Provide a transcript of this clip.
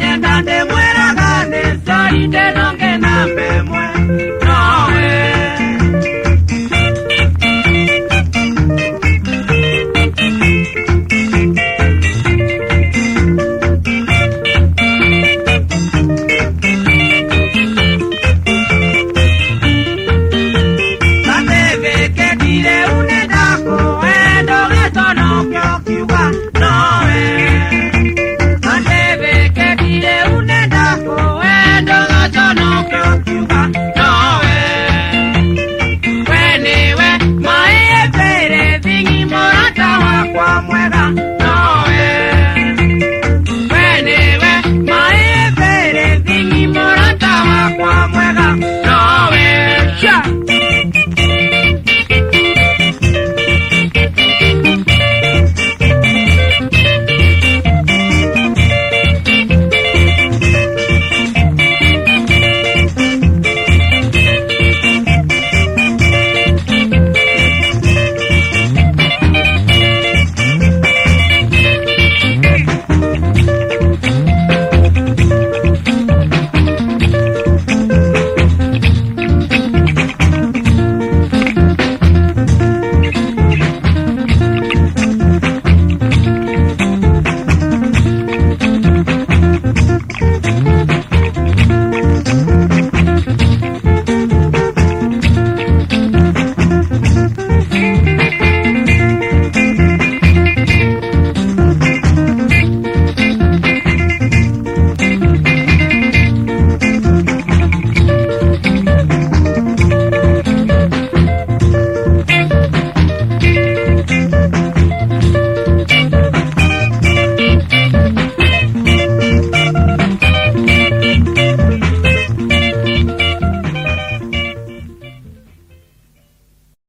ညံတန်တဲ့ဝဲရကနေစာရီတဲ့တော့